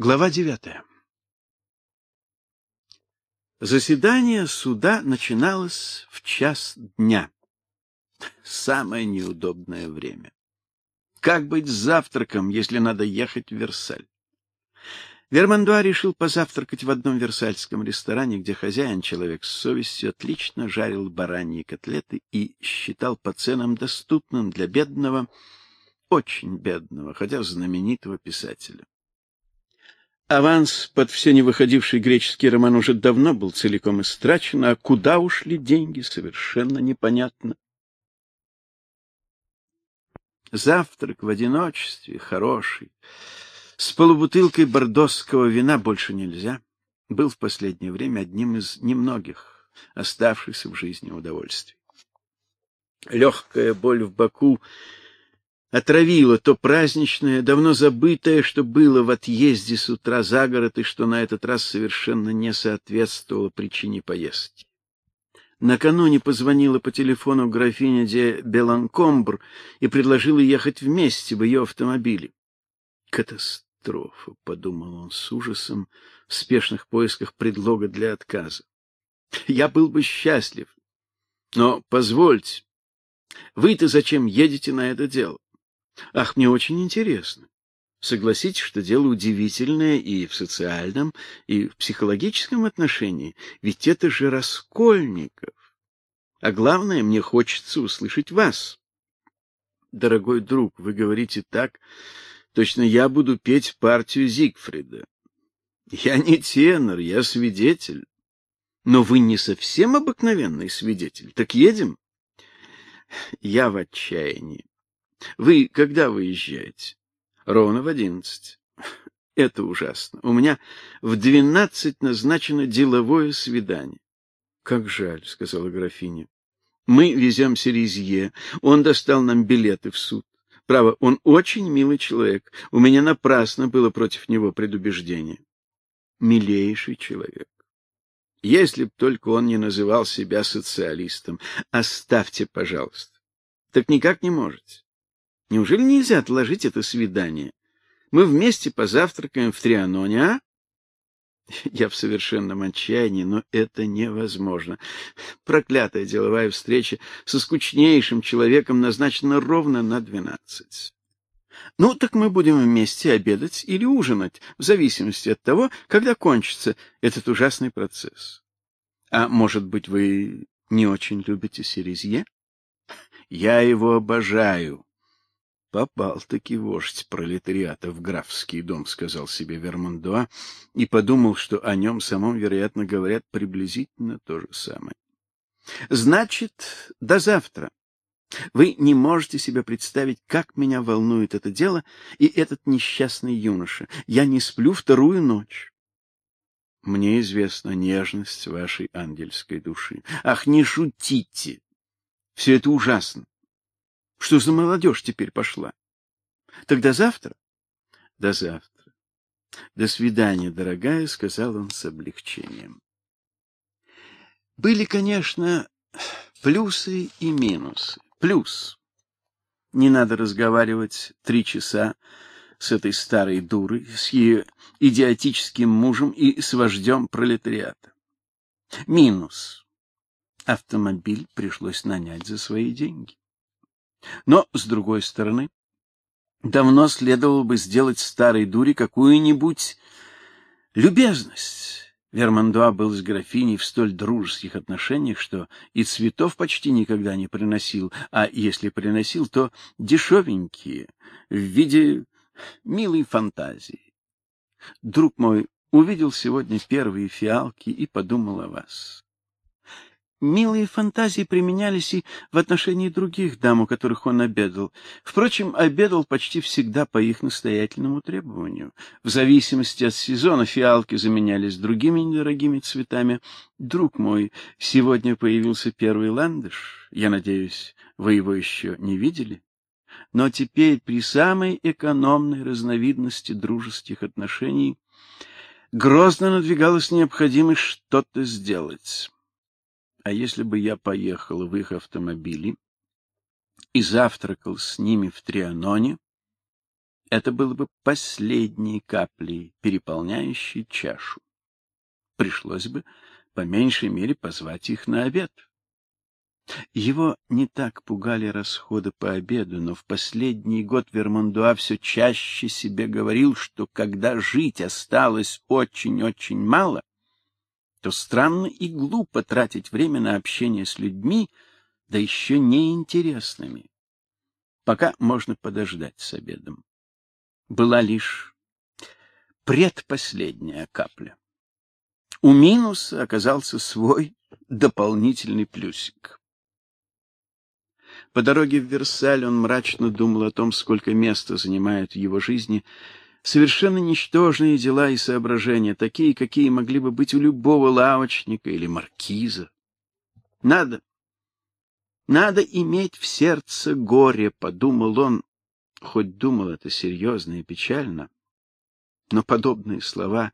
Глава девятая. Заседание суда начиналось в час дня. Самое неудобное время. Как быть с завтраком, если надо ехать в Версаль? Вермандуа решил позавтракать в одном версальском ресторане, где хозяин, человек с совестью, отлично жарил бараньи котлеты и считал по ценам доступным для бедного, очень бедного, хотя знаменитого писателя. Аванс под все не выходивший греческий роман уже давно был целиком истрачен, а куда ушли деньги, совершенно непонятно. Завтрак в одиночестве, хороший, с полубутылкой бордосского вина больше нельзя, был в последнее время одним из немногих оставшихся в жизни удовольствий. Легкая боль в боку отравило то праздничное, давно забытое, что было в отъезде с утра за город и что на этот раз совершенно не соответствовало причине поездки. Накануне позвонила по телефону графиня де Беланкомбр и предложила ехать вместе в ее автомобиле. Катастрофа, подумал он с ужасом в спешных поисках предлога для отказа. Я был бы счастлив. Но позвольте, вы-то зачем едете на это дело? Ах, мне очень интересно. Согласитесь, что дело удивительное и в социальном, и в психологическом отношении, ведь это же Раскольников. А главное, мне хочется услышать вас. Дорогой друг, вы говорите так, точно я буду петь партию Зигфрида. Я не тенор, я свидетель. Но вы не совсем обыкновенный свидетель. Так едем? Я в отчаянии. Вы когда выезжаете? Ровно в одиннадцать. Это ужасно. У меня в двенадцать назначено деловое свидание. Как жаль, сказала графиня. Мы везем Серезье. Он достал нам билеты в суд. Право, он очень милый человек. У меня напрасно было против него предубеждение. Милейший человек. Если б только он не называл себя социалистом. Оставьте, пожалуйста. Так никак не можете. Неужели нельзя отложить это свидание? Мы вместе позавтракаем в Трианоне, а? Я в совершенном отчаянии, но это невозможно. Проклятая деловая встреча со скучнейшим человеком назначена ровно на двенадцать. Ну, так мы будем вместе обедать или ужинать, в зависимости от того, когда кончится этот ужасный процесс. А может быть, вы не очень любите Серезье? Я его обожаю. Попал-таки вождь пролетариата в графский дом, сказал себе Вермондуа и подумал, что о нем самом, вероятно, говорят приблизительно то же самое. Значит, до завтра. Вы не можете себе представить, как меня волнует это дело и этот несчастный юноша. Я не сплю вторую ночь. Мне известна нежность вашей ангельской души. Ах, не шутите. Все это ужасно. Что за молодежь теперь пошла? Тогда завтра? До завтра. До свидания, дорогая, сказал он с облегчением. Были, конечно, плюсы и минусы. Плюс. Не надо разговаривать три часа с этой старой дурой, с ее идиотическим мужем и с вождем пролетариата. Минус. Автомобиль пришлось нанять за свои деньги. Но, с другой стороны, давно следовало бы сделать старой дуре какую-нибудь любезность. Вермандуа был с графиней в столь дружеских отношениях, что и цветов почти никогда не приносил, а если приносил, то дешевенькие, в виде милой фантазии. Друг мой увидел сегодня первые фиалки и подумал о вас. Милые фантазии применялись и в отношении других дам, у которых он обедал. Впрочем, обедал почти всегда по их настоятельному требованию. В зависимости от сезона фиалки заменялись другими недорогими цветами. Друг мой, сегодня появился первый ландыш. Я надеюсь, вы его еще не видели? Но теперь при самой экономной разновидности дружеских отношений грозно надвигалась необходимость что-то сделать. А если бы я поехал в их автомобиле и завтракал с ними в Трианоне, это было бы последней каплей, переполняющей чашу. Пришлось бы по меньшей мере позвать их на обед. Его не так пугали расходы по обеду, но в последний год Вермондуа все чаще себе говорил, что когда жить осталось очень-очень мало, то странно и глупо тратить время на общение с людьми, да еще неинтересными. Пока можно подождать с обедом. Была лишь предпоследняя капля. У минуса оказался свой дополнительный плюсик. По дороге в Версаль он мрачно думал о том, сколько места занимают в его жизни совершенно ничтожные дела и соображения, такие, какие могли бы быть у любого лавочника или маркиза. Надо надо иметь в сердце горе, подумал он, хоть думал это серьезно и печально, но подобные слова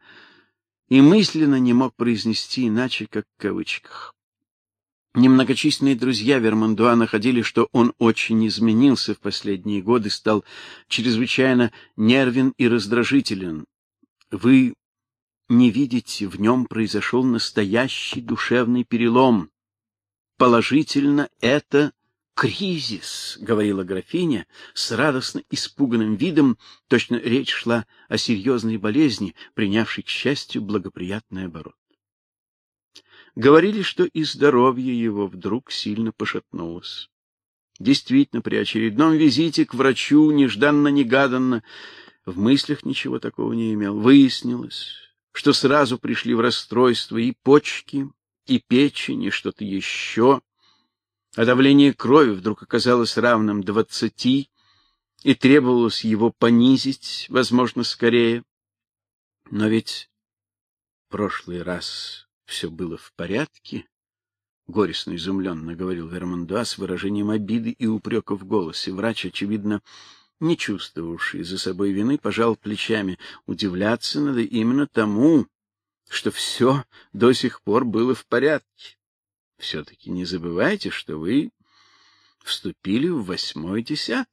и мысленно не мог произнести иначе, как в кавычках. Немногочисленные друзья Вермандуа находили, что он очень изменился в последние годы, стал чрезвычайно нервен и раздражителен. Вы не видите, в нем произошел настоящий душевный перелом. Положительно это кризис, говорила графиня с радостно испуганным видом, точно речь шла о серьезной болезни, принявшей к счастью благоприятный оборот. Говорили, что и здоровье его вдруг сильно пошатнулось. Действительно, при очередном визите к врачу нежданно-негаданно в мыслях ничего такого не имел. Выяснилось, что сразу пришли в расстройство и почки, и печень, и что-то еще. А давление крови вдруг оказалось равным двадцати, и требовалось его понизить, возможно, скорее. Но ведь прошлый раз все было в порядке? горестно изумленно говорил Вермандуа с выражением обиды и упрека в голосе. Врач, очевидно, не чувствовавший за собой вины, пожал плечами. Удивляться надо именно тому, что все до сих пор было в порядке. все таки не забывайте, что вы вступили в восьмой десяток.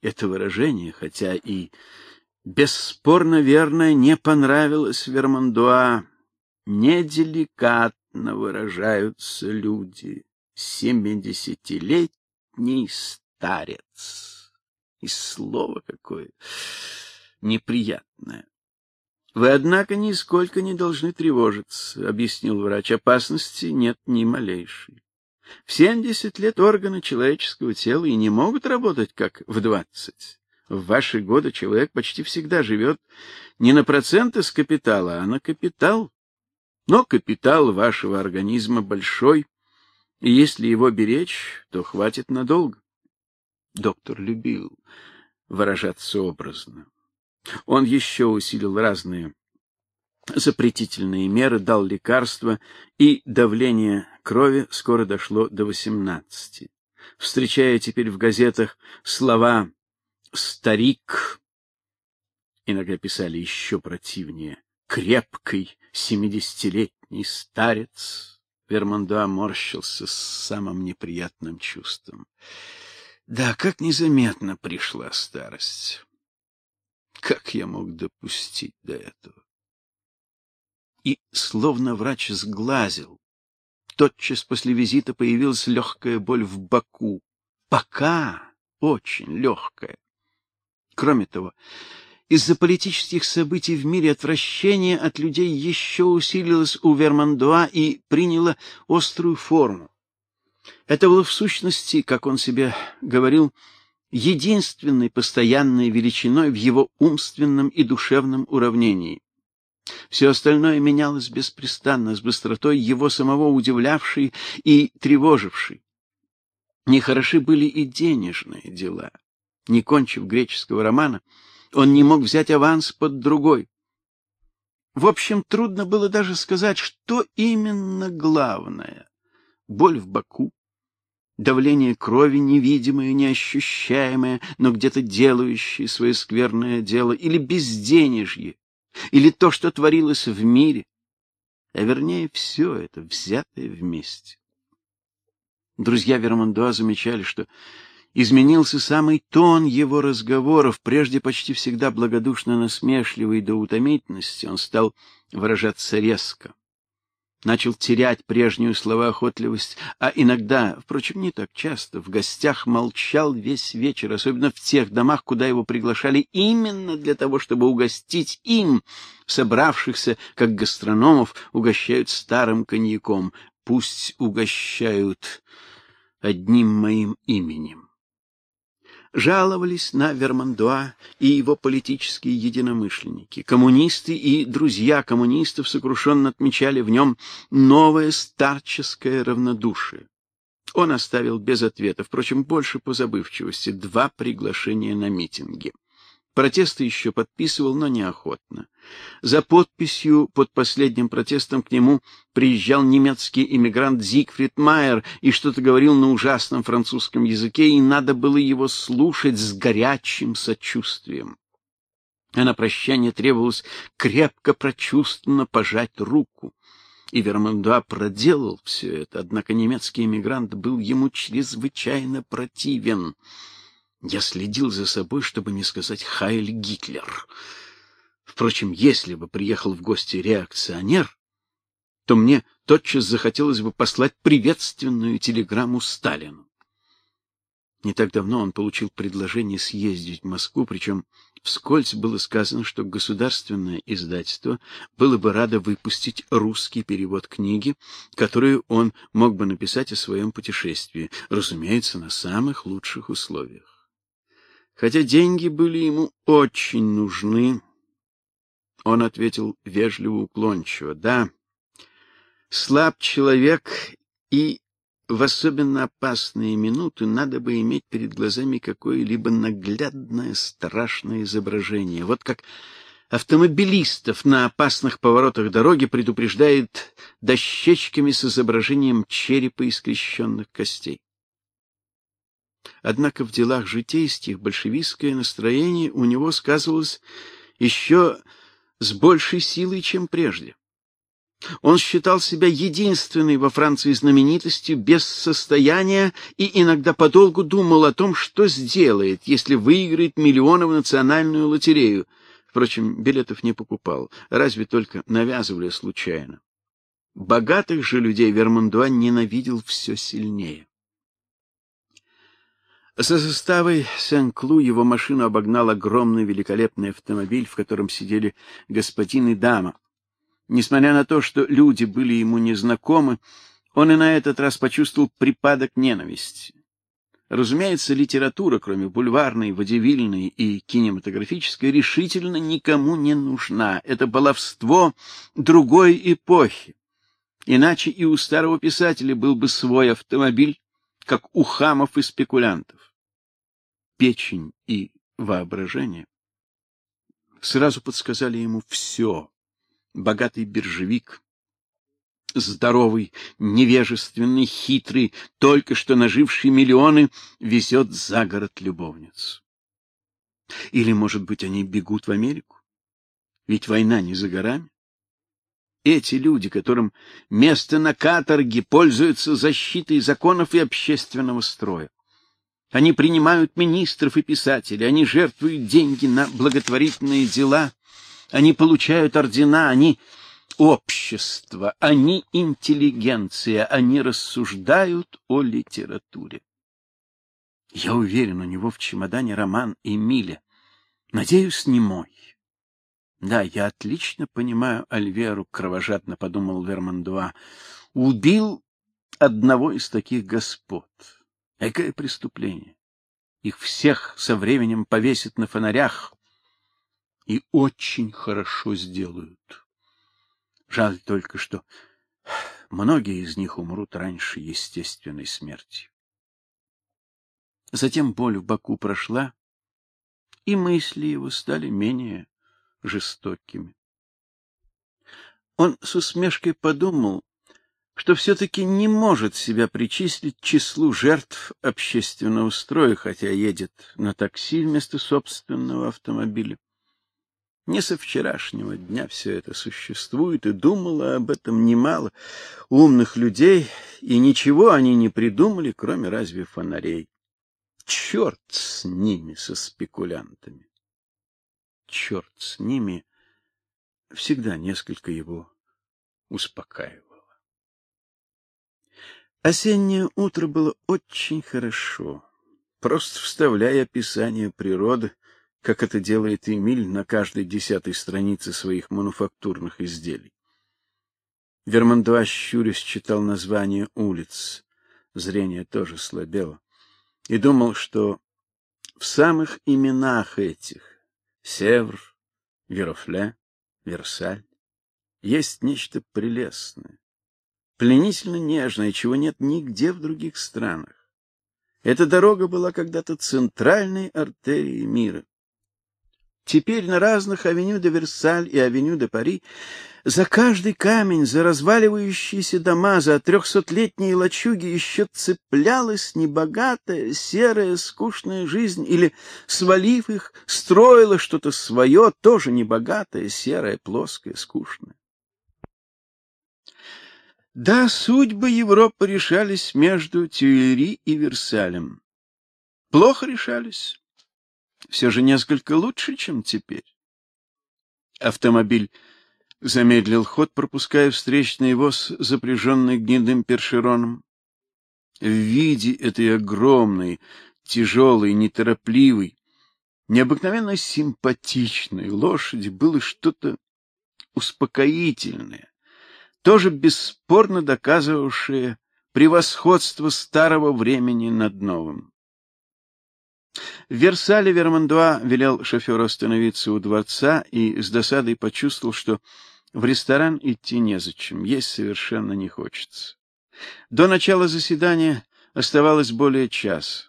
Это выражение, хотя и бесспорно верное, не понравилось Вермандуа неделикатно выражаются люди. Семидесятилетний старец. И слово какое неприятное. Вы, однако, нисколько не должны тревожиться, объяснил врач. Опасности нет ни малейшей. В семьдесят лет органы человеческого тела и не могут работать как в двадцать. В ваши годы человек почти всегда живет не на проценты с капитала, а на капитал. Но капитал вашего организма большой, и если его беречь, то хватит надолго. Доктор любил выражаться образно. Он еще усилил разные запретительные меры, дал лекарства, и давление крови скоро дошло до восемнадцати. Встречая теперь в газетах слова старик, иногда писали еще противнее, крепкий семидесятилетний старец, Вермандуа морщился с самым неприятным чувством. Да, как незаметно пришла старость. Как я мог допустить до этого? И словно врач сглазил. Тотчас после визита появилась легкая боль в боку. Пока очень легкая. Кроме того, из-за политических событий в мире отвращение от людей еще усилилось у Вермандуа и приняло острую форму. Это было в сущности, как он себе говорил, единственной постоянной величиной в его умственном и душевном уравнении. Все остальное менялось беспрестанно, с быстротой его самого удивлявшей и тревожившей. Нехороши были и денежные дела. Не кончив греческого романа, он не мог взять аванс под другой. В общем, трудно было даже сказать, что именно главное. Боль в боку, давление крови невидимое, неощущаемое, но где-то делающее свое скверное дело, или безденежье, или то, что творилось в мире, а вернее все это взятое вместе. Друзья Вермандуа замечали, что Изменился самый тон его разговоров, прежде почти всегда благодушно насмешливый до утомительности, он стал выражаться резко. Начал терять прежнюю словоохотливость, а иногда, впрочем, не так часто, в гостях молчал весь вечер, особенно в тех домах, куда его приглашали именно для того, чтобы угостить им, собравшихся, как гастрономов, угощают старым коньяком. Пусть угощают одним моим именем жаловались на Вермандуа и его политические единомышленники. Коммунисты и друзья коммунистов сокрушенно отмечали в нем новое старческое равнодушие. Он оставил без ответа, впрочем, больше по забывчивости, два приглашения на митинги. Протесты еще подписывал, но неохотно. За подписью под последним протестом к нему приезжал немецкий иммигрант Зигфрид Майер и что-то говорил на ужасном французском языке, и надо было его слушать с горячим сочувствием. А на прощание требовалось крепко прочувственно пожать руку. И Вермандуа проделал все это, однако немецкий иммигрант был ему чрезвычайно противен. Я следил за собой, чтобы не сказать «Хайль Гитлер». Впрочем, если бы приехал в гости реакционер, то мне тотчас захотелось бы послать приветственную телеграмму Сталину. Не так давно он получил предложение съездить в Москву, причем вскользь было сказано, что государственное издательство было бы радо выпустить русский перевод книги, которую он мог бы написать о своем путешествии, разумеется, на самых лучших условиях. Хотя деньги были ему очень нужны, он ответил вежливо уклончиво: "Да. Слаб человек, и в особенно опасные минуты надо бы иметь перед глазами какое-либо наглядное страшное изображение. Вот как автомобилистов на опасных поворотах дороги предупреждает дощечками с изображением черепа и скрещенных костей. Однако в делах житейских большевистское настроение у него сказывалось еще с большей силой, чем прежде. Он считал себя единственной во Франции знаменитостью без состояния и иногда подолгу думал о том, что сделает, если выиграет миллионы в национальную лотерею. Впрочем, билетов не покупал, разве только навязывали случайно. Богатых же людей Вермандуа ненавидел все сильнее. За заставой Сен-Клу его машину обогнал огромный великолепный автомобиль, в котором сидели господин и дама. Несмотря на то, что люди были ему незнакомы, он и на этот раз почувствовал припадок ненависти. Разумеется, литература, кроме бульварной, водевильной и кинематографической, решительно никому не нужна. Это баловство другой эпохи. Иначе и у старого писателя был бы свой автомобиль, как у хамов и спекулянтов. Печень и воображение сразу подсказали ему все. Богатый биржевик, здоровый, невежественный, хитрый, только что наживший миллионы, везет за город любовницу. Или, может быть, они бегут в Америку? Ведь война не за горами. Эти люди, которым место на каторге, пользуются защитой законов и общественного строя. Они принимают министров и писателей, они жертвуют деньги на благотворительные дела, они получают ордена, они общество, они интеллигенция, они рассуждают о литературе. Я уверен, у него в чемодане роман Эмиля. Надеюсь, не мой. Да, я отлично понимаю Альверу, кровожадно подумал Вермандуа. Убил одного из таких господ. Какое преступление? Их всех со временем повесят на фонарях и очень хорошо сделают. Жаль только, что многие из них умрут раньше естественной смерти. Затем боль в боку прошла, и мысли его стали менее жестокими. Он с усмешкой подумал, что все-таки не может себя причислить к числу жертв общественного строя, хотя едет на такси вместо собственного автомобиля. Не со вчерашнего дня все это существует, и думала об этом немало умных людей, и ничего они не придумали, кроме разве фонарей. Черт с ними, со спекулянтами. Черт с ними всегда несколько его успокаивало. Осеннее утро было очень хорошо. Просто вставляя описание природы, как это делает Эмиль на каждой десятой странице своих мануфактурных изделий. Вермандуа щурясь читал названия улиц. Зрение тоже слабело. И думал, что в самых именах этих Севр, Верофле, Версаль есть нечто прелестное, пленительно нежное, чего нет нигде в других странах. Эта дорога была когда-то центральной артерией мира. Теперь на разных авеню де Версаль и авеню де Пари за каждый камень, за разваливающиеся дома, за трехсотлетние лачуги еще цеплялась небогатая, серая, скучная жизнь, или, свалив их, строила что-то свое, тоже небогатое, серое, плоское, скучное. Да, судьбы Европы решались между Тюильри и Версалем. Плохо решались. Все же несколько лучше, чем теперь. Автомобиль замедлил ход, пропуская встречный воз, запряженный гнедым першероном. В виде этой огромной, тяжелой, неторопливой, необыкновенно симпатичной лошади было что-то успокоительное, тоже бесспорно доказывавшее превосходство старого времени над новым. В Версале Вермандуа велел шоферу остановиться у дворца и с досадой почувствовал, что в ресторан идти незачем, есть совершенно не хочется. До начала заседания оставалось более часа.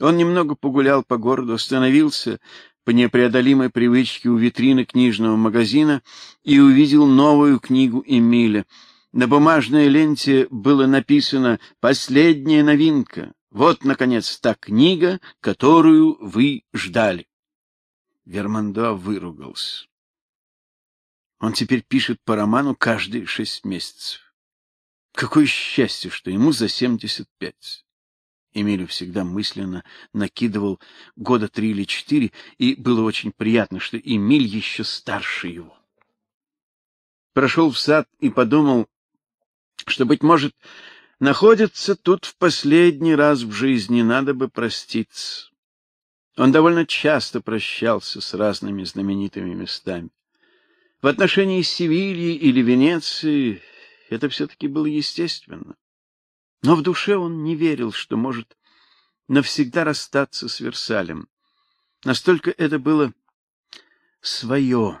Он немного погулял по городу, остановился по непреодолимой привычке у витрины книжного магазина и увидел новую книгу Эмиля. На бумажной ленте было написано «Последняя новинка». Вот, наконец, та книга, которую вы ждали. Вермандо выругался. Он теперь пишет по роману каждые шесть месяцев. Какое счастье, что ему за семьдесят пять. Эмилю всегда мысленно накидывал года три или четыре, и было очень приятно, что Эмиль еще старше его. Прошел в сад и подумал, что, быть может, находится тут в последний раз в жизни, надо бы проститься. Он довольно часто прощался с разными знаменитыми местами. В отношении Севильи или Венеции это все-таки было естественно. Но в душе он не верил, что может навсегда расстаться с Версалем. Настолько это было свое,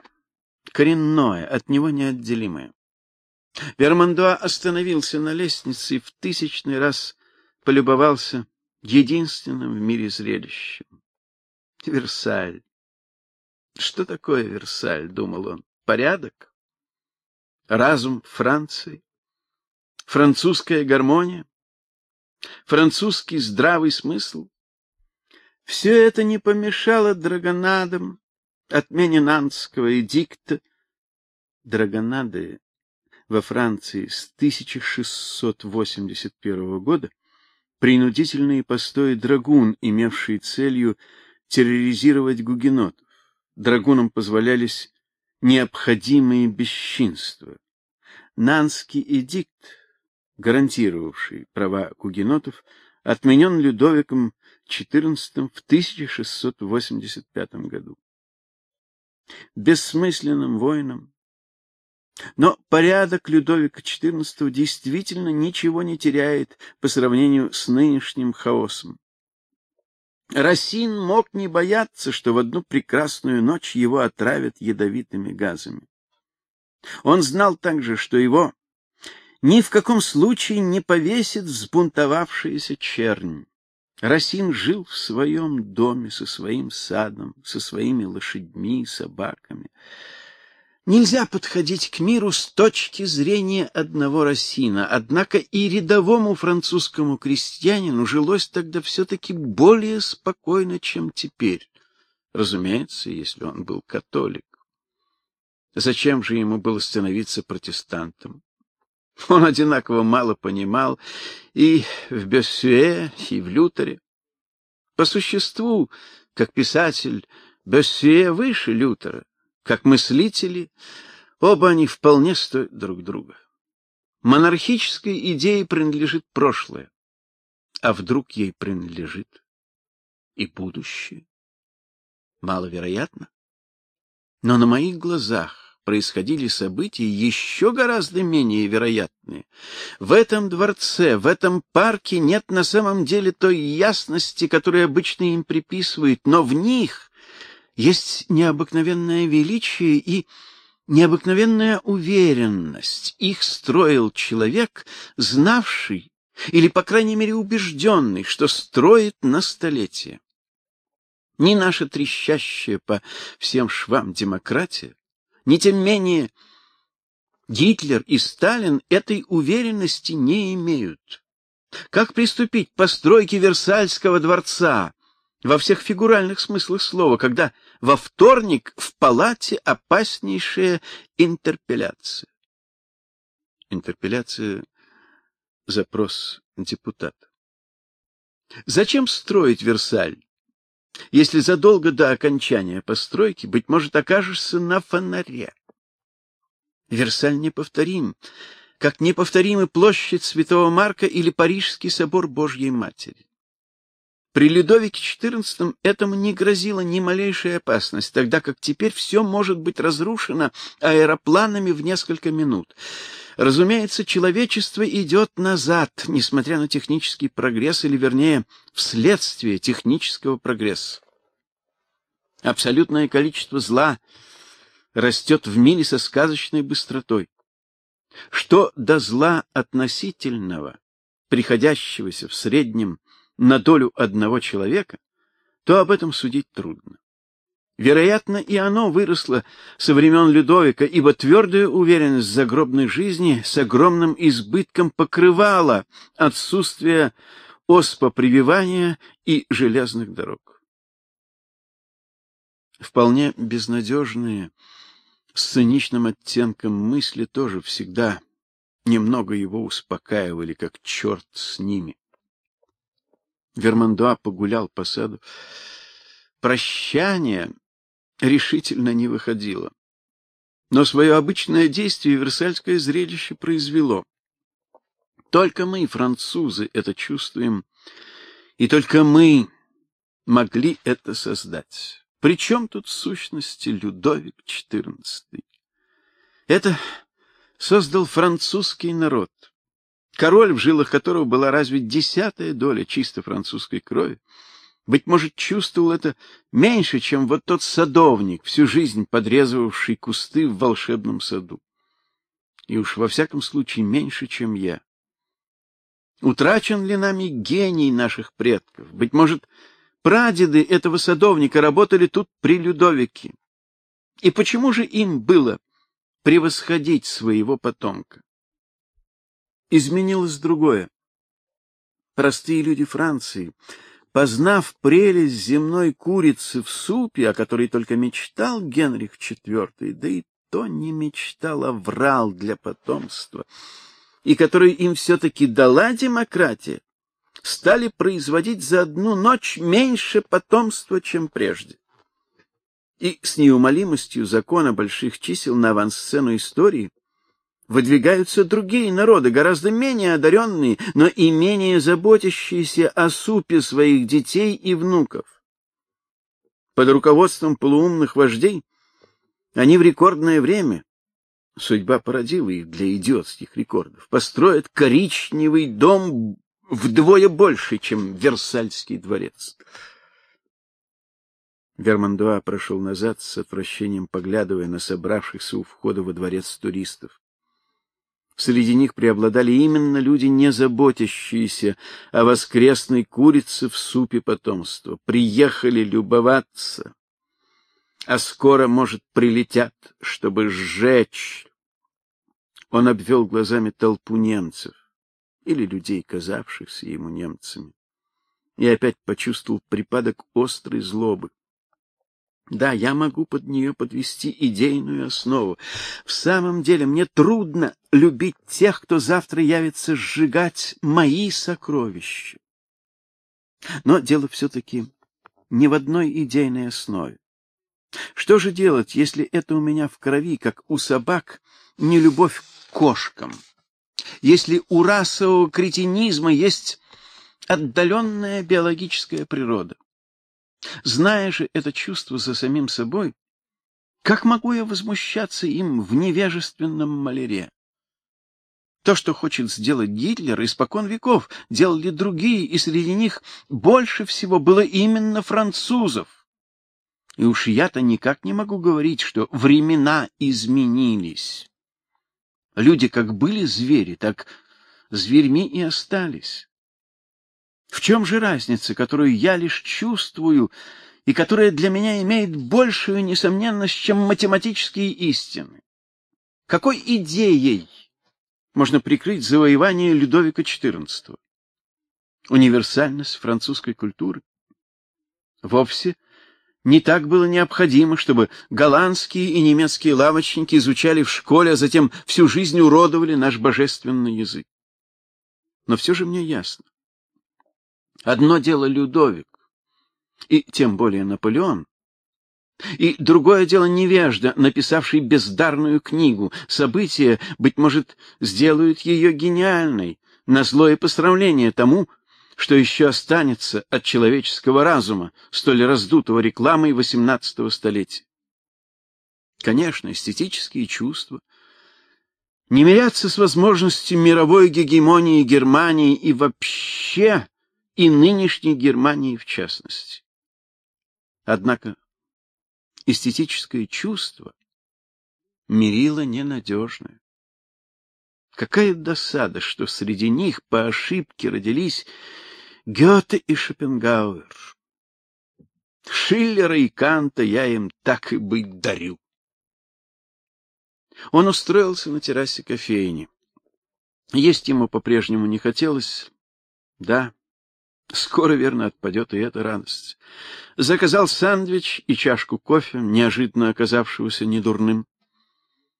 коренное, от него неотделимое. Вермандуа остановился на лестнице и в тысячный раз полюбовался единственным в мире зрелищем. Версаль. Что такое Версаль, думал он. Порядок? Разум Франции? Французская гармония? Французский здравый смысл? Все это не помешало драгонадам отмене Нанского эдикта. Драгонады во Франции с 1681 года принудительные постои драгун, имевшие целью терроризировать гугенотов. Драгунам позволялись необходимые бесчинства. Нанский эдикт, гарантировавший права гугенотов, отменен Людовиком XIV в 1685 году. Бессмысленным воинам но порядок Людовика XIV действительно ничего не теряет по сравнению с нынешним хаосом. Расин мог не бояться, что в одну прекрасную ночь его отравят ядовитыми газами. Он знал также, что его ни в каком случае не повесит взбунтовавшаяся чернь. Расин жил в своем доме со своим садом, со своими лошадьми и собаками. Нельзя подходить к миру с точки зрения одного Рассина, однако и рядовому французскому крестьянину жилось тогда все-таки более спокойно, чем теперь. Разумеется, если он был католик. Зачем же ему было становиться протестантом? Он одинаково мало понимал и в Бессюэ, и в Лютере. По существу, как писатель, Бессюэ выше Лютера, как мыслители, оба они вполне стоят друг друга. Монархической идее принадлежит прошлое, а вдруг ей принадлежит и будущее? Маловероятно. Но на моих глазах происходили события еще гораздо менее вероятные. В этом дворце, в этом парке нет на самом деле той ясности, которую обычно им приписывают, но в них есть необыкновенное величие и необыкновенная уверенность. Их строил человек, знавший или, по крайней мере, убежденный, что строит на столетие. Ни наша трещащая по всем швам демократия, не тем менее Гитлер и Сталин этой уверенности не имеют. Как приступить к постройке Версальского дворца во всех фигуральных смыслах слова, когда во вторник в палате опаснейшая интерпеляция? Интерпеляция — запрос депутата. Зачем строить Версаль? Если задолго до окончания постройки, быть может, окажешься на фонаре. Версаль неповторим, как неповторимы площадь Святого Марка или Парижский собор Божьей Матери. При Людовике XIV этому не грозила ни малейшая опасность, тогда как теперь все может быть разрушено аэропланами в несколько минут. Разумеется, человечество идет назад, несмотря на технический прогресс, или вернее, вследствие технического прогресса. Абсолютное количество зла растет в мире со сказочной быстротой. Что до зла относительного, приходящегося в среднем на долю одного человека, то об этом судить трудно. Вероятно, и оно выросло со времен Людовика, ибо твердая уверенность в загробной жизни с огромным избытком покрывала отсутствие оспопрививания и железных дорог. Вполне безнадежные, с циничным оттенком мысли тоже всегда немного его успокаивали, как черт с ними. Вермандуа погулял по саду. Прощание решительно не выходило. Но свое обычное действие Версальское зрелище произвело. Только мы, французы, это чувствуем, и только мы могли это создать. Причем тут сущности Людовик XIV? Это создал французский народ, король, в жилах которого была разве десятая доля чисто французской крови, быть может, чувствовал это меньше, чем вот тот садовник, всю жизнь подрезывавший кусты в волшебном саду. И уж во всяком случае меньше, чем я. Утрачен ли нами гений наших предков? Быть может, прадеды этого садовника работали тут при Людовике. И почему же им было превосходить своего потомка? Изменилось другое. Простые люди Франции Познав прелесть земной курицы в супе, о которой только мечтал Генрих IV, да и то не мечтал, а врал для потомства, и которую им все-таки дала демократия, стали производить за одну ночь меньше потомства, чем прежде. И с неумолимостью закона больших чисел на авансцену истории выдвигаются другие народы, гораздо менее одаренные, но и менее заботящиеся о супе своих детей и внуков. Под руководством полуумных вождей они в рекордное время судьба породила их для идиотских рекордов. Построят коричневый дом вдвое больше, чем Версальский дворец. Вермандуа прошел назад с отвращением, поглядывая на собравшихся у входа во дворец туристов. Среди них преобладали именно люди, не заботящиеся о воскресной курице в супе потомства. Приехали любоваться, а скоро, может, прилетят, чтобы сжечь. Он обвел глазами толпу немцев или людей, казавшихся ему немцами, и опять почувствовал припадок острой злобы. Да, я могу под нее подвести идейную основу. В самом деле мне трудно любить тех, кто завтра явится сжигать мои сокровища. Но дело все-таки не в одной идейной основе. Что же делать, если это у меня в крови, как у собак, не любовь к кошкам? Если у расового кретинизма есть отдаленная биологическая природа? Зная же это чувство за самим собой, как могу я возмущаться им в невежественном маляре? То, что хочет сделать Гитлер, испокон веков делали другие, и среди них больше всего было именно французов. И уж я-то никак не могу говорить, что времена изменились. Люди как были звери, так зверьми и остались. В чем же разница, которую я лишь чувствую и которая для меня имеет большую несомненность, чем математические истины? Какой идеей можно прикрыть завоевание Людовика XIV. Универсальность французской культуры вовсе не так было необходимо, чтобы голландские и немецкие лавочники изучали в школе, а затем всю жизнь уродовали наш божественный язык. Но все же мне ясно. Одно дело Людовик, и тем более Наполеон, и другое дело невежда, написавший бездарную книгу. События, быть может, сделают ее гениальной, на злое посрамление тому, что еще останется от человеческого разума, столь раздутого рекламой XVIII столетия. Конечно, эстетические чувства не мирятся с возможностью мировой гегемонии Германии и вообще и нынешней Германии в частности. Однако эстетическое чувство мерило ненадежное. Какая досада, что среди них по ошибке родились Гёте и Шопенгауэр. Шиллера и Канта я им так и быть дарю. Он устроился на террасе кофейни. Есть ему по-прежнему не хотелось. Да, Скоро, верно, отпадет и эта радость. Заказал сэндвич и чашку кофе, неожиданно оказавшегося недурным.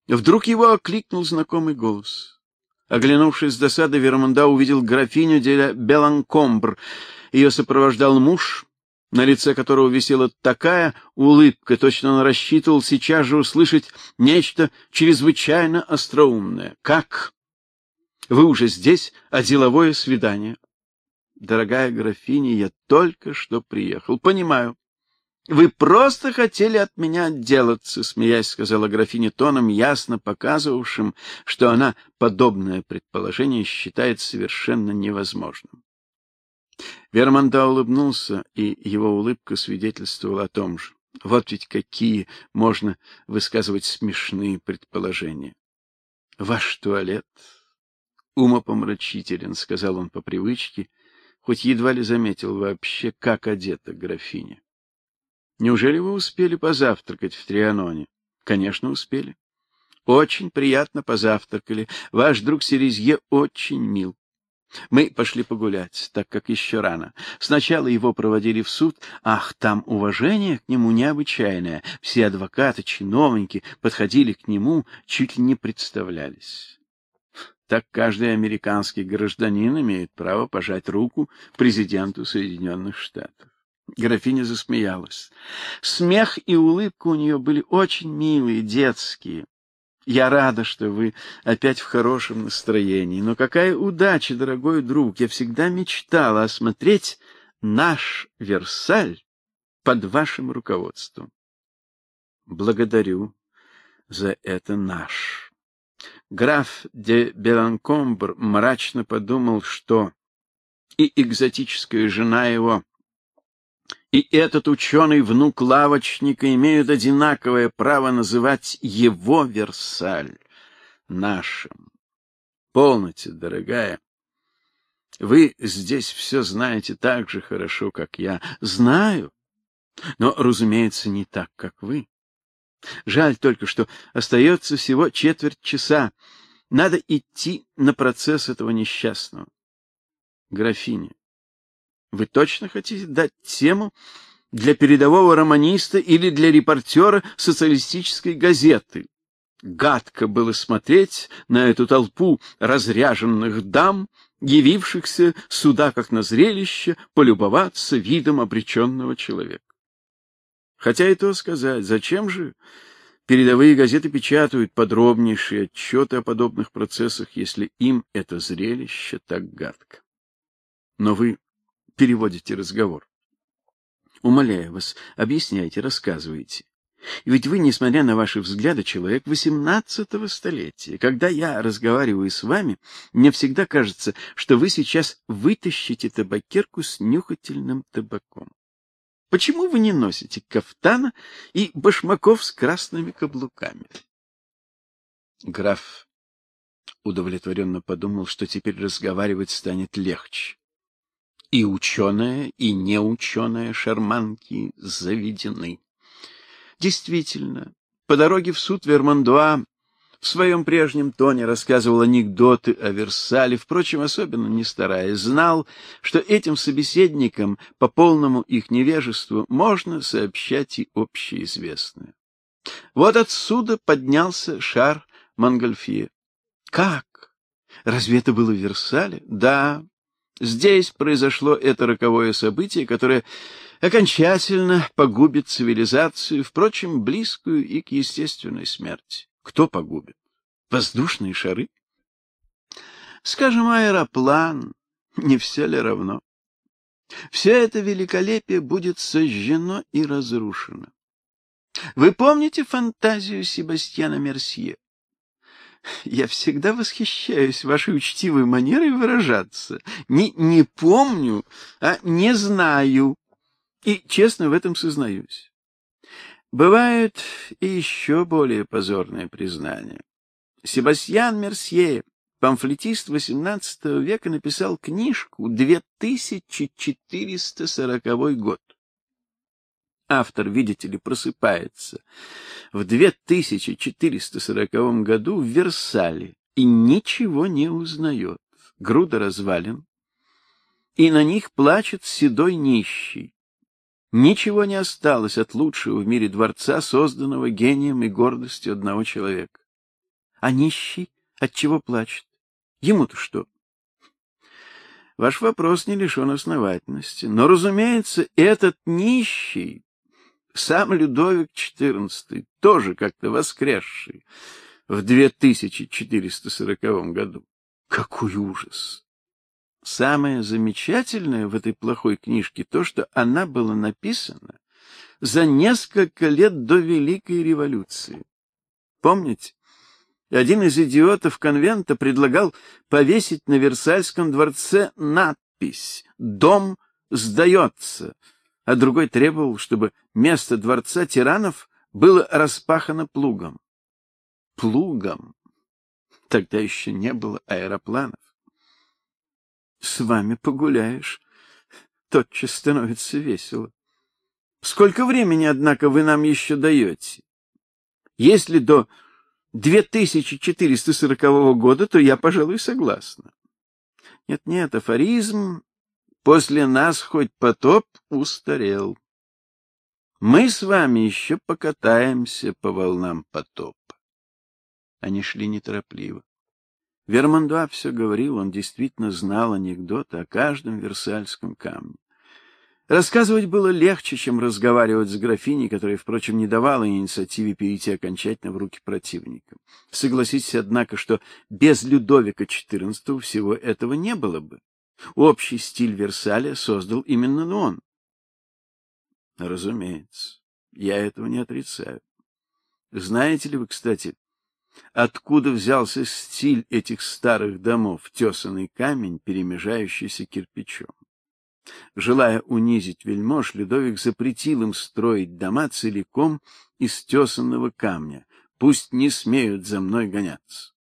Вдруг его окликнул знакомый голос. Оглянувшись с досады, Вермонда увидел графиню де Беланкомбр. Ее сопровождал муж, на лице которого висела такая улыбка, точно он рассчитывал сейчас же услышать нечто чрезвычайно остроумное. Как? Вы уже здесь, а деловое свидание? Дорогая графиня, я только что приехал. Понимаю. Вы просто хотели от меня отделаться, смеясь, сказала графиня тоном, ясно показывавшим, что она подобное предположение считает совершенно невозможным. Вермонта улыбнулся, и его улыбка свидетельствовала о том же. Вот ведь какие можно высказывать смешные предположения. Ваш туалет умопомрачителен, сказал он по привычке хоть едва ли заметил вообще, как одета графиня. Неужели вы успели позавтракать в Трианоне? Конечно, успели. Очень приятно позавтракали. Ваш друг Серезье очень мил. Мы пошли погулять, так как еще рано. Сначала его проводили в суд. Ах, там уважение к нему необычайное. Все адвокаты, чиновники подходили к нему, чуть ли не представлялись. Так каждый американский гражданин имеет право пожать руку президенту Соединенных Штатов. Графиня засмеялась. Смех и улыбка у нее были очень милые, детские. Я рада, что вы опять в хорошем настроении. Но какая удача, дорогой друг! Я всегда мечтала осмотреть наш Версаль под вашим руководством. Благодарю за это наш. Граф де Беланкомбр мрачно подумал, что и экзотическая жена его, и этот ученый внук лавочника имеют одинаковое право называть его Версаль нашим. Полноте, дорогая. Вы здесь все знаете так же хорошо, как я. Знаю, но, разумеется, не так, как вы. Жаль только, что остается всего четверть часа. Надо идти на процесс этого несчастного. Графиня, вы точно хотите дать тему для передового романиста или для репортера социалистической газеты? Гадко было смотреть на эту толпу разряженных дам, явившихся сюда как на зрелище полюбоваться видом обреченного человека. Хотя и то сказать, зачем же передовые газеты печатают подробнейшие отчеты о подобных процессах, если им это зрелище так гадко. Но вы переводите разговор. Умоляю вас, объясняйте, рассказывайте. Ведь вы, несмотря на ваши взгляды, человек XVIII столетия. Когда я разговариваю с вами, мне всегда кажется, что вы сейчас вытащите табакерку с нюхательным табаком. Почему вы не носите кафтана и башмаков с красными каблуками? Граф удовлетворенно подумал, что теперь разговаривать станет легче. И ученые, и неученые шарманки заведены. Действительно, по дороге в суд Вермандуа в своем прежнем тоне рассказывал анекдоты о Версале, впрочем, особенно не стараясь, знал, что этим собеседникам по полному их невежеству можно сообщать и общеизвестное. Вот отсюда поднялся шар Монгольфье. Как? Разве это было в Версале? Да, здесь произошло это роковое событие, которое окончательно погубит цивилизацию, впрочем, близкую и к естественной смерти. Кто погубит? Воздушные шары? Скажем, аэроплан. Не все ли равно? Все это великолепие будет сожжено и разрушено. Вы помните фантазию Себастьяна Мерсье? Я всегда восхищаюсь вашей учтивой манерой выражаться. Не не помню, а не знаю. И честно в этом сознаюсь. Бывают и еще более позорные признания. Себастьян Мерсье, памфлетист XVIII века, написал книжку 2440 год. Автор, видите ли, просыпается в 2440 году в Версале и ничего не узнает. Груда развалин, и на них плачет седой нищий. Ничего не осталось от лучшего в мире дворца, созданного гением и гордостью одного человека. А нищий от чего плачет? Ему-то что? Ваш вопрос не лишен основательности, но, разумеется, этот нищий сам Людовик XIV, тоже как-то воскресший в 2440 году. Какой ужас! Самое замечательное в этой плохой книжке то, что она была написана за несколько лет до Великой революции. Помните? Один из идиотов конвента предлагал повесить на Версальском дворце надпись «Дом сдается», а другой требовал, чтобы место дворца тиранов было распахано плугом. Плугом. Тогда еще не было аэропланов с вами погуляешь. Тотчас становится весело. Сколько времени, однако, вы нам еще даете? Если до 2440 года, то я, пожалуй, согласна. Нет-нет, афоризм «после нас хоть потоп» устарел. Мы с вами еще покатаемся по волнам потопа. Они шли неторопливо. Вермандуа все говорил, он действительно знал анекдоты о каждом версальском камне. Рассказывать было легче, чем разговаривать с графиней, которая, впрочем, не давала инициативе перейти окончательно в руки противника. Согласитесь, однако, что без Людовика XIV всего этого не было бы. Общий стиль Версаля создал именно он. Разумеется, я этого не отрицаю. Знаете ли вы, кстати, Откуда взялся стиль этих старых домов, тесанный камень, перемежающийся кирпичом? Желая унизить вельмож, Людовик запретил им строить дома целиком из тесанного камня. Пусть не смеют за мной гоняться.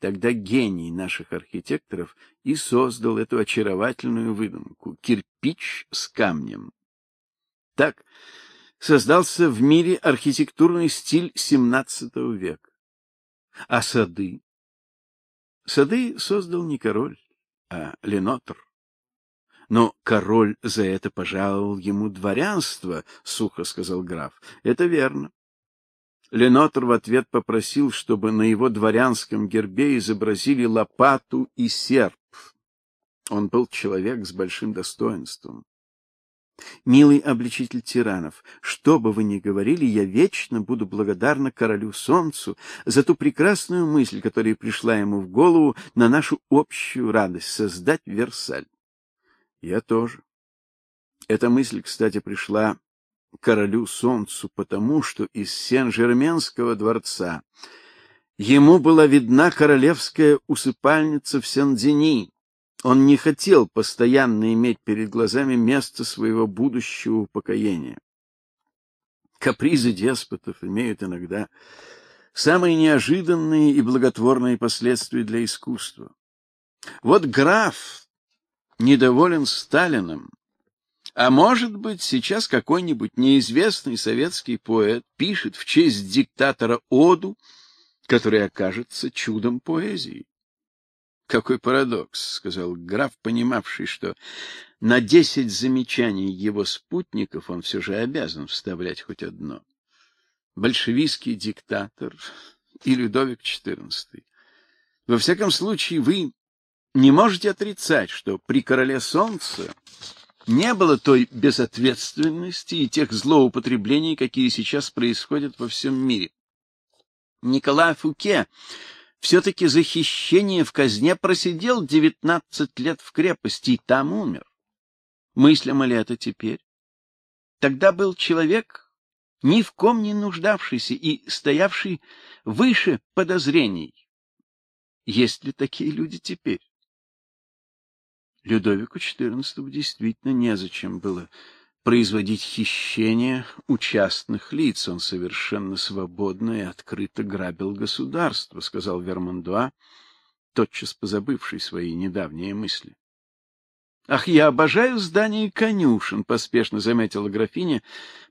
Тогда гений наших архитекторов и создал эту очаровательную выдумку кирпич с камнем. Так создался в мире архитектурный стиль XVII века. А сады? Сады создал не король, а Ленотр. Но король за это пожаловал ему дворянство, сухо сказал граф. Это верно. Ленотр в ответ попросил, чтобы на его дворянском гербе изобразили лопату и серп. Он был человек с большим достоинством. Милый обличитель тиранов, что бы вы ни говорили, я вечно буду благодарна королю солнцу за ту прекрасную мысль, которая пришла ему в голову на нашу общую радость создать Версаль. Я тоже. Эта мысль, кстати, пришла королю солнцу потому, что из Сен-Жерменского дворца ему была видна королевская усыпальница в Сен-Дени. Он не хотел постоянно иметь перед глазами место своего будущего упокоения. Капризы деспотов имеют иногда самые неожиданные и благотворные последствия для искусства. Вот граф недоволен Сталиным, а может быть, сейчас какой-нибудь неизвестный советский поэт пишет в честь диктатора оду, которая окажется чудом поэзии. Какой парадокс, сказал граф, понимавший, что на десять замечаний его спутников он все же обязан вставлять хоть одно. Большевистский диктатор и Людовик XIV. Во всяком случае, вы не можете отрицать, что при короле солнца не было той безответственности и тех злоупотреблений, какие сейчас происходят во всем мире. Николай Фуке все-таки за хищение в казне просидел девятнадцать лет в крепости и там умер. Мыслимо ли это теперь? Тогда был человек, ни в ком не нуждавшийся и стоявший выше подозрений. Есть ли такие люди теперь? Людовику XIV действительно незачем было производить хищение у частных лиц. Он совершенно свободно и открыто грабил государство, сказал Вермандуа, тотчас позабывший свои недавние мысли. Ах, я обожаю здание конюшен, поспешно заметила графиня,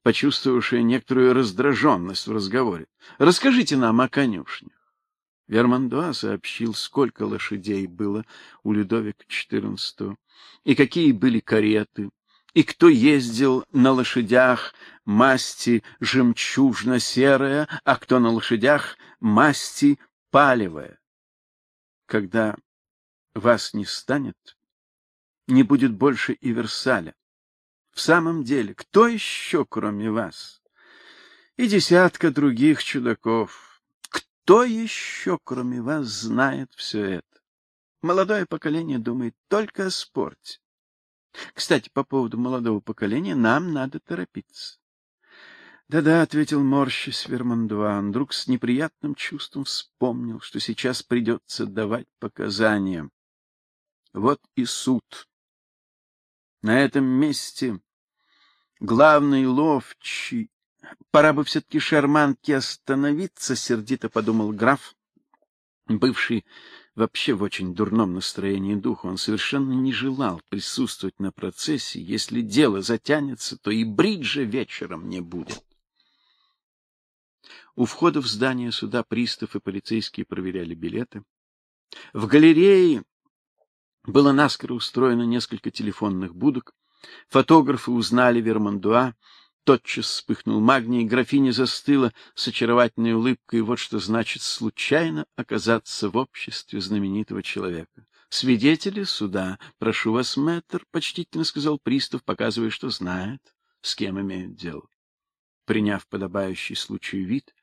почувствовавшая некоторую раздраженность в разговоре. Расскажите нам о конюшнях. Вермандуа сообщил, сколько лошадей было у Людовика XIV и какие были кареты, и кто ездил на лошадях масти жемчужно-серая, а кто на лошадях масти палевая. Когда вас не станет, не будет больше и Версаля. В самом деле, кто еще, кроме вас? И десятка других чудаков. Кто еще, кроме вас, знает все это? Молодое поколение думает только о спорте. Кстати, по поводу молодого поколения нам надо торопиться. Да-да, ответил морщись Вермандуа. Он вдруг с неприятным чувством вспомнил, что сейчас придется давать показания. Вот и суд. На этом месте главный ловчий Пора бы все таки шарманке остановиться, сердито подумал граф, бывший вообще в очень дурном настроении духа. Он совершенно не желал присутствовать на процессе. Если дело затянется, то и бриджа вечером не будет. У входа в здание суда пристав и полицейские проверяли билеты. В галерее было наскоро устроено несколько телефонных будок. Фотографы узнали Вермандуа, Тотчас вспыхнул магний, графиня застыла с очаровательной улыбкой. Вот что значит случайно оказаться в обществе знаменитого человека. Свидетели суда, прошу вас, мэтр, почтительно сказал пристав, показывая, что знает, с кем имеет дело. Приняв подобающий случаю вид,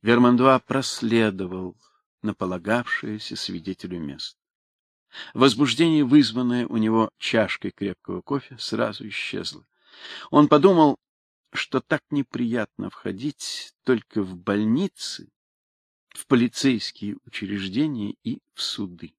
Вермандуа проследовал на полагавшееся свидетелю место. Возбуждение, вызванное у него чашкой крепкого кофе, сразу исчезло. Он подумал, что так неприятно входить только в больницы, в полицейские учреждения и в суды.